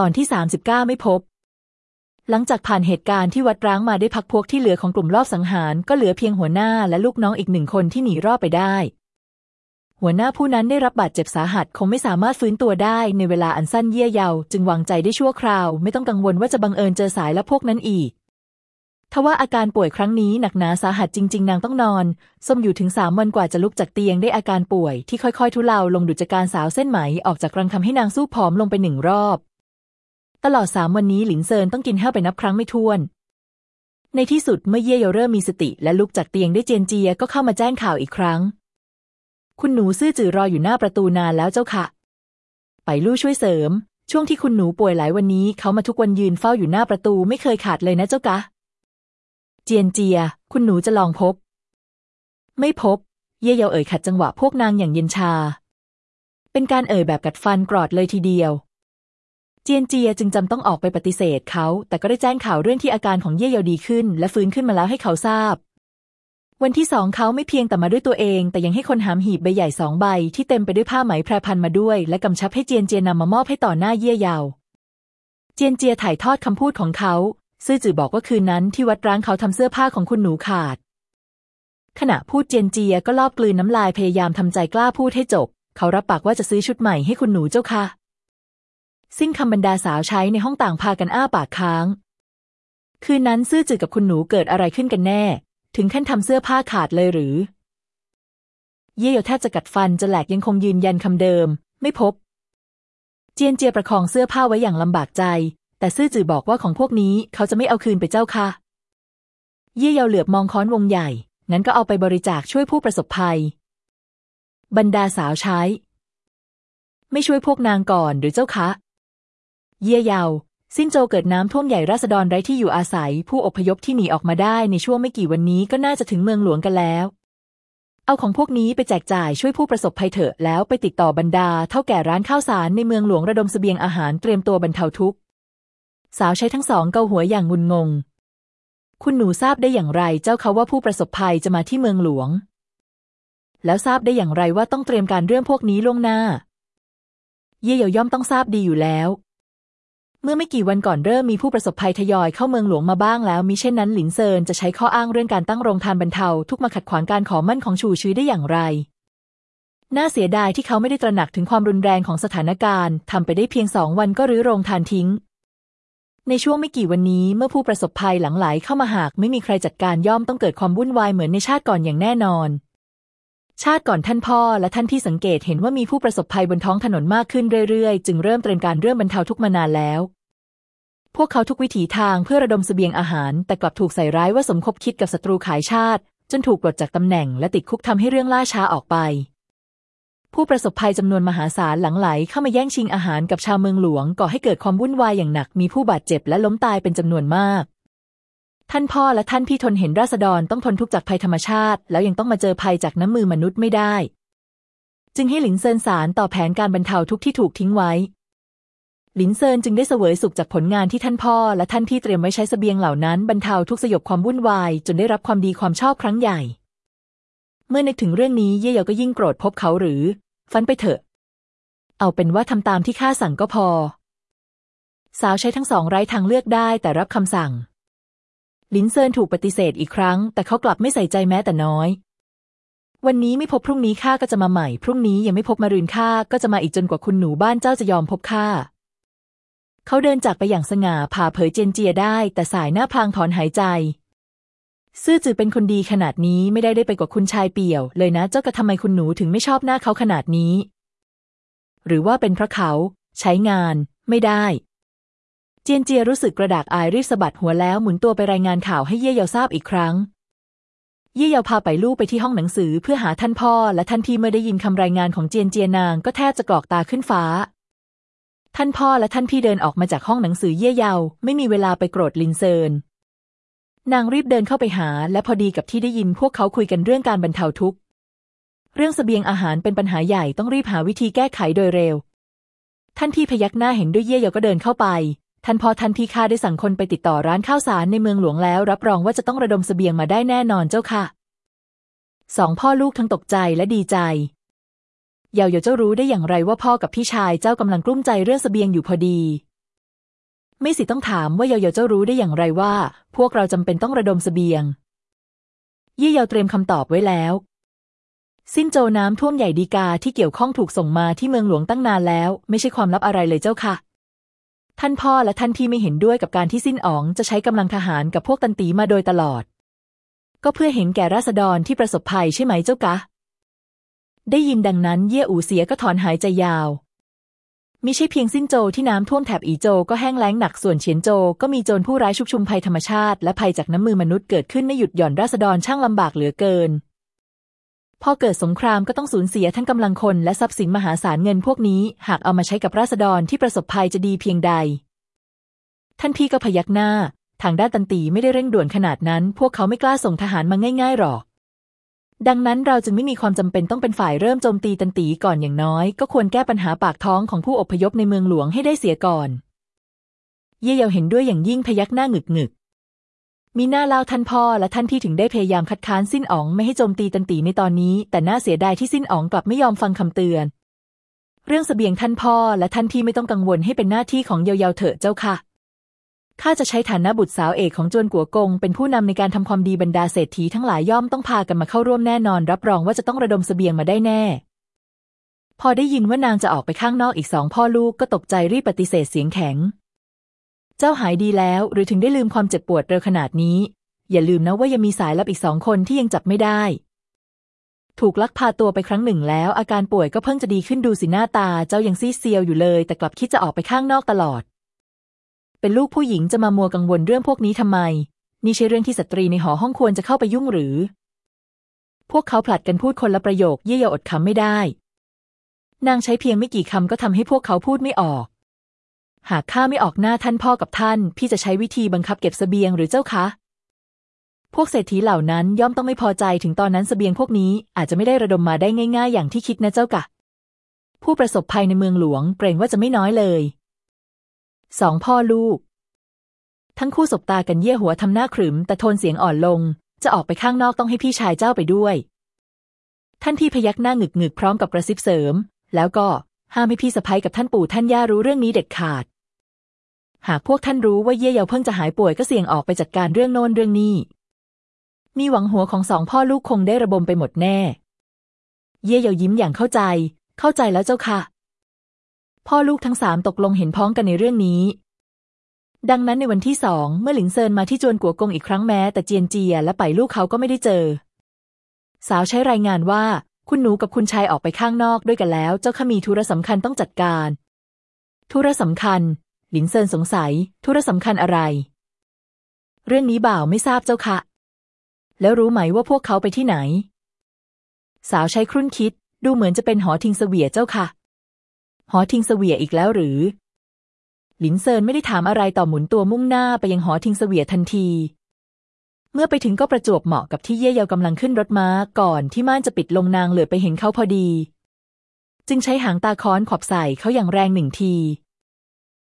ตอนที่ 39 ไม่พบ หลังจากผ่านเหตุการณ์ที่วัดร้างมาได้พักพวกที่เหลือของกลุ่มรอบสังหารก็เหลือเพียงหัวหน้าและลูกน้องอีกหนึ่งคนที่หนีรอดไปได้ หัวหน้าผู้นั้นได้รับบาดเจ็บสาหัสคงไม่สามารถฟื้นตัวได้ในเวลาอันสั้นเยี่ยยาวจึงวางใจได้ชั่วคราว ไม่ต้องกังวลว่าจะบังเอิญเจอสายและพวกนั้นอีกทว่าอาการป่วยครั้งนี้หนักหนาสาหัสจริง ๆ นางต้องนอนส้มอยู่ถึงสามวันกว่าจะลุกจากเตียงได้อาการป่วยที่ค่อยๆ ทุเลาลงดุจการสาวเส้นไหมออกจากรังทำให้นางสู้ผอมลงไปหนึ่งรอบ ตลอดสามวันนี้หลินเซินต้องกินห้าไปนับครั้งไม่ถ้วน ในที่สุดเมื่อเย่เยาเริ่มมีสติและลุกจากเตียงได้เจียนเจียก็เข้ามาแจ้งข่าวอีกครั้ง คุณหนูซื่อจื่อรออยู่หน้าประตูนานแล้วเจ้าค่ะ ไปลู่ช่วยเสริม ช่วงที่คุณหนูป่วยหลายวันนี้เขามาทุกวันยืนเฝ้าอยู่หน้าประตูไม่เคยขาดเลยนะเจ้ากะ เจียนเจีย คุณหนูจะลองพบ ไม่พบ เย่เยาเอ่ยขัดจังหวะพวกนางอย่างเย็นชา เป็นการเอ่ยแบบกัดฟันกรอดเลยทีเดียว เจียนเจียจึงจำต้องออกไปปฏิเสธเขา แต่ก็ได้แจ้งข่าวเรื่องที่อาการของเย่เยาดีขึ้น และฟื้นขึ้นมาแล้วให้เขาทราบ วันที่สองเขาไม่เพียงแต่มาด้วยตัวเอง แต่ยังให้คนหามหีบใบใหญ่สองใบ ที่เต็มไปด้วยผ้าไหมแพรพันมาด้วย และกำชับให้เจียนเจียนำมามอบให้ต่อหน้าเย่เยา เจียนเจียถ่ายทอดคำพูดของเขา ซื่อจือบอกว่าคืนนั้นที่วัดร้างเขาทำเสื้อผ้าของคุณหนูขาด ขณะพูดเจียนเจียก็ลอบกลืนน้ำลายพยายามทำใจกล้าพูดให้จบ เขารับปากว่าจะซื้อชุดใหม่ให้คุณหนูเจ้าค่ะ สิ้นคำบรรดาสาวใช้ในห้องต่างพากันอ้าปากค้าง คืนนั้นซื่อจือกับคุณหนูเกิดอะไรขึ้นกันแน่ ถึงขั้นทำเสื้อผ้าขาดเลยหรือ เย่เยแทบจะกัดฟันจะแหลกยังคงยืนยันคำเดิม ไม่พบ เจียนเจียประคองเสื้อผ้าไว้อย่างลำบากใจ แต่ซื่อจือบอกว่าของพวกนี้เขาจะไม่เอาคืนไปเจ้าค่ะ เย่ยเยาเหลือบมองค้อนวงใหญ่งั้นก็เอาไปบริจาคช่วยผู้ประสบภัย บรรดาสาวใช้ ไม่ช่วยพวกนางก่อนหรือเจ้าคะ เยี่ยยาวสิ้นโจเกิดน้ำท่วมใหญ่ราษฎรไร้ที่อยู่อาศัย ผู้อพยพที่หนีออกมาได้ในช่วงไม่กี่วันนี้ก็น่าจะถึงเมืองหลวงกันแล้ว เอาของพวกนี้ไปแจกจ่ายช่วยผู้ประสบภัยเถอะแล้วไปติดต่อบรรดาเท่าแก่ร้านข้าวสารในเมืองหลวงระดมสเสบียงอาหารเตรียมตัวบรรเทาทุกข์ สาวใช้ทั้งสองเกาหัวอย่างงุนงง คุณหนูทราบได้อย่างไรเจ้าเขาว่าผู้ประสบภัยจะมาที่เมืองหลวง แล้วทราบได้อย่างไรว่าต้องเตรียมการเรื่องพวกนี้ล่วงหน้า เย่เยาย่อมต้องทราบดีอยู่แล้ว เมื่อไม่กี่วันก่อนเริ่มมีผู้ประสบภัยทยอยเข้าเมืองหลวงมาบ้างแล้วมิเช่นนั้นหลินเซินจะใช้ข้ออ้างเรื่องการตั้งโรงทานบรรเทาทุกมาขัดขวางการขอมั่นของชูชื้อได้อย่างไร น่าเสียดายที่เขาไม่ได้ตระหนักถึงความรุนแรงของสถานการณ์ทำไปได้เพียงสองวันก็รื้อโรงทานทิ้ง ในช่วงไม่กี่วันนี้เมื่อผู้ประสบภัยหลังไหลเข้ามาหากไม่มีใครจัดการย่อมต้องเกิดความวุ่นวายเหมือนในชาติก่อนอย่างแน่นอน ชาติก่อนท่านพ่อและท่านที่สังเกตเห็นว่ามีผู้ประสบภัยบนท้องถนนมากขึ้นเรื่อยๆ จึงเริ่มเตรียมการเรื่องบรรเทาทุกมานานแล้ว พวกเขาทุกวิถีทางเพื่อระดมสเสบียงอาหาร แต่กลับถูกใส่ร้ายว่าสมคบคิดกับศัตรูขายชาติ จนถูกปลดจากตำแหน่งและติดคุกทำให้เรื่องล่าช้าออกไป ผู้ประสบภัยจำนวนมหาศาลหลังไหลเข้ามาแย่งชิงอาหารกับชาวเมืองหลวงก่อให้เกิดความวุ่นวายอย่างหนักมีผู้บาดเจ็บและล้มตายเป็นจำนวนมาก ท่านพ่อและท่านพี่ทนเห็นราษฎรต้องทนทุกข์จากภัยธรรมชาติ แล้วยังต้องมาเจอภัยจากน้ำมือมนุษย์ไม่ได้ จึงให้หลินเซินสารต่อแผนการบรรเทาทุกข์ที่ถูกทิ้งไว้ หลินเซินจึงได้เสวยสุขจากผลงานที่ท่านพ่อและท่านพี่เตรียมไว้ใช้สเสบียงเหล่านั้นบรรเทาทุกสยบความวุ่นวายจนได้รับความดีความชอบครั้งใหญ่ เมื่อนึกถึงเรื่องนี้เย่เยาก็ยิ่งโกรธพบเขาหรือ ฟันไปเถอะ เอาเป็นว่าทำตามที่ข้าสั่งก็พอ สาวใช้ทั้งสองไร้ทางเลือกได้แต่รับคำสั่งลินเซินถูกปฏิเสธอีกครั้ง แต่เขากลับไม่ใส่ใจแม้แต่น้อยวันนี้ไม่พบพรุ่งนี้ข้าก็จะมาใหม่ พรุ่งนี้ยังไม่พบมารืนข้าก็จะมาอีกจนกว่าคุณหนูบ้านเจ้าจะยอมพบข้า เขาเดินจากไปอย่างสง่าผ่าเผยเจนเจียได้ แต่สายหน้าพางถอนหายใจ ซื่อจือเป็นคนดีขนาดนี้ไม่ได้ได้ไปกว่าคุณชายเปี่ยว เลยนะเจ้ากระทำไมคุณหนูถึงไม่ชอบหน้าเขาขนาดนี้ หรือว่าเป็นเพราะเขา ใช้งาน ไม่ได้ เจียนเจียรู้สึกกระดากอายรีบสะบัดหัวแล้วหมุนตัวไปรายงานข่าวให้เย่เยาทราบอีกครั้งเย่เยาพาไปลู่ไปที่ห้องหนังสือเพื่อหาท่านพ่อ และท่านพี่เมื่อได้ยินคำรายงานของเจียนเจียนางก็แทบจะกรอกตาขึ้นฟ้า ท่านพ่อและท่านพี่เดินออกมาจากห้องหนังสือเย่เยา ไม่มีเวลาไปโกรธลินเซิน นางรีบเดินเข้าไปหา และพอดีกับที่ได้ยินพวกเขาคุยกันเรื่องการบรรเทาทุกข์ เรื่องสเสบียงอาหารเป็นปัญหาใหญ่ต้องรีบหาวิธีแก้ไขโดยเร็ว ท่านพี่พยักหน้าเห็นด้วยเย่เยาก็เดินเข้าไป ท่านพอท่านพี่ข้าได้สั่งคนไปติดต่อร้านข้าวสารในเมืองหลวงแล้ว รับรองว่าจะต้องระดมสเสบียงมาได้แน่นอนเจ้าค่ะสองพ่อลูกทั้งตกใจและดีใจ เยาเยาเจ้ารู้ได้อย่างไรว่าพ่อกับพี่ชายเจ้ากำลังกลุ้มใจเรื่องสเสบียงอยู่พอดี ไม่สิต้องถามว่าเยาเยาเจ้ารู้ได้อย่างไรว่า พวกเราจำเป็นต้องระดมเสบียงเย่เยาเตรียมคำตอบไว้แล้ว สิ้นโจน้ำท่วมใหญ่ดีกาที่เกี่ยวข้องถูกส่งมาที่เมืองหลวงตั้งนานแล้ว ไม่ใช่ความลับอะไรเลยเจ้าค่ะ ท่านพ่อและท่านพี่ไม่เห็นด้วยกับการที่สิ้นอ๋องจะใช้กำลังทหารกับพวกตันตีมาโดยตลอด ก็เพื่อเห็นแก่ราษฎรที่ประสบภัยใช่ไหมเจ้ากะ ได้ยินดังนั้นเย่อูเสียก็ถอนหายใจยาวมิใช่เพียงสิ้นโจที่น้ำท่วมแถบอีโจก็แห้งแล้งหนักส่วนเฉียนโจก็มีโจรผู้ร้ายชุกชุมภัยธรรมชาติและภัยจากน้ำมือมนุษย์เกิดขึ้นไม่หยุดหย่อนราษฎรช่างลำบากเหลือเกิน พอเกิดสงครามก็ต้องสูญเสียทั้งกำลังคนและทรัพย์สินมหาศาลเงินพวกนี้ หากเอามาใช้กับราษฎรที่ประสบภัยจะดีเพียงใด ท่านพี่ก็พยักหน้า ทางด้านตันตีไม่ได้เร่งด่วนขนาดนั้น พวกเขาไม่กล้าส่งทหารมาง่าย ๆหรอก ดังนั้นเราจึงไม่มีความจำเป็นต้องเป็นฝ่ายเริ่มโจมตีตันตีก่อนอย่างน้อย ก็ควรแก้ปัญหาปากท้องของผู้อพยพในเมืองหลวงให้ได้เสียก่อน เย่เยาเห็นด้วยอย่างยิ่งพยักหน้าหงึกหงึกมีหน้าเล่าท่านพ่อและท่านพี่ถึงได้พยายามคัดค้านสิ้นอ๋องไม่ให้โจมตีตันตีในตอนนี้ แต่น่าเสียดายที่สิ้นอ๋องกลับไม่ยอมฟังคำเตือน เรื่องสเสบียงท่านพ่อและท่านพี่ไม่ต้องกังวลให้เป็นหน้าที่ของเยาเยาเถอะเจ้าค่ะ ข้าจะใช้ฐานะบุตรสาวเอกของจวนกัวกง เป็นผู้นำในการทำความดีบรรดาเศรษฐีทั้งหลายย่อมต้องพากันมาเข้าร่วมแน่นอน รับรองว่าจะต้องระดมสเสบียงมาได้แน่ พอได้ยินว่านางจะออกไปข้างนอกอีกสองพ่อลูกก็ตกใจรีบปฏิเสธเสียงแข็ง เจ้าหายดีแล้ว หรือถึงได้ลืมความเจ็บปวดเร็วขนาดนี้ อย่าลืมนะว่ายังมีสายลับอีกสองคนที่ยังจับไม่ได้ ถูกลักพาตัวไปครั้งหนึ่งแล้ว อาการป่วยก็เพิ่งจะดีขึ้นดูสิหน้าตา เจ้ายังซีเซียวอยู่เลย แต่กลับคิดจะออกไปข้างนอกตลอด เป็นลูกผู้หญิงจะมามัวกังวลเรื่องพวกนี้ทำไม นี่ใช่เรื่องที่สตรีในหอห้องควรจะเข้าไปยุ่งหรือ พวกเขาผลัดกันพูดคนละประโยคเยี่ยยอดคำไม่ได้ นางใช้เพียงไม่กี่คำก็ทำให้พวกเขาพูดไม่ออก หากข้าไม่ออกหน้าท่านพ่อกับท่าน พี่จะใช้วิธีบังคับเก็บสเสบียงหรือเจ้าคะ พวกเศรษฐีเหล่านั้นย่อมต้องไม่พอใจถึงตอนนั้นสเสบียงพวกนี้อาจจะไม่ได้ระดมมาได้ง่าย ๆ อย่างที่คิดนะเจ้ากะ ผู้ประสบภัยในเมืองหลวงเกรงว่าจะไม่น้อยเลย สองพ่อลูก ทั้งคู่สบตากันเยี่ยหัวทำหน้าขรึม แต่โทนเสียงอ่อนลง จะออกไปข้างนอกต้องให้พี่ชายเจ้าไปด้วย ท่านพี่พยักหน้าหงึกหงึกพร้อมกับกระซิบเสริม แล้วก็ห้ามให้พี่สะพ้ยกับท่านปู่ท่านย่ารู้เรื่องนี้เด็ดขาด หากพวกท่านรู้ว่าเย่เยาเพิ่งจะหายป่วยก็เสี่ยงออกไปจัดการเรื่องโน้นเรื่องนี้ มีหวังหัวของสองพ่อลูกคงได้ระบมไปหมดแน่ เย่เยายิ้มอย่างเข้าใจ เข้าใจแล้วเจ้าค่ะ พ่อลูกทั้งสามตกลงเห็นพ้องกันในเรื่องนี้ ดังนั้นในวันที่สองเมื่อหลิงเซินมาที่จวนกัวกงอีกครั้งแม้ แต่เจียนเจียและไปลูกเขาก็ไม่ได้เจอ สาวใช้รายงานว่า คุณหนูกับคุณชายออกไปข้างนอกด้วยกันแล้ว เจ้าข้ามีธุระสำคัญต้องจัดการ ธุระสำคัญ หลินเซินสงสัย ธุระสำคัญอะไร เรื่องนี้บ่าวไม่ทราบเจ้าค่ะ แล้วรู้ไหมว่าพวกเขาไปที่ไหน สาวใช้ครุ่นคิดดูเหมือนจะเป็นหอทิงเสวียเจ้าค่ะ หอทิงเสวียอีกแล้วหรือ หลินเซินไม่ได้ถามอะไรต่อหมุนตัวมุ่งหน้าไปยังหอทิงเสวียทันที เมื่อไปถึงก็ประจวบเหมาะกับที่เย่เยากำลังขึ้นรถม้าก่อนที่ม่านจะปิดลงนางเหลือไปเห็นเขาพอดี จึงใช้หางตาค้อนขอบใส่เขาอย่างแรงหนึ่งที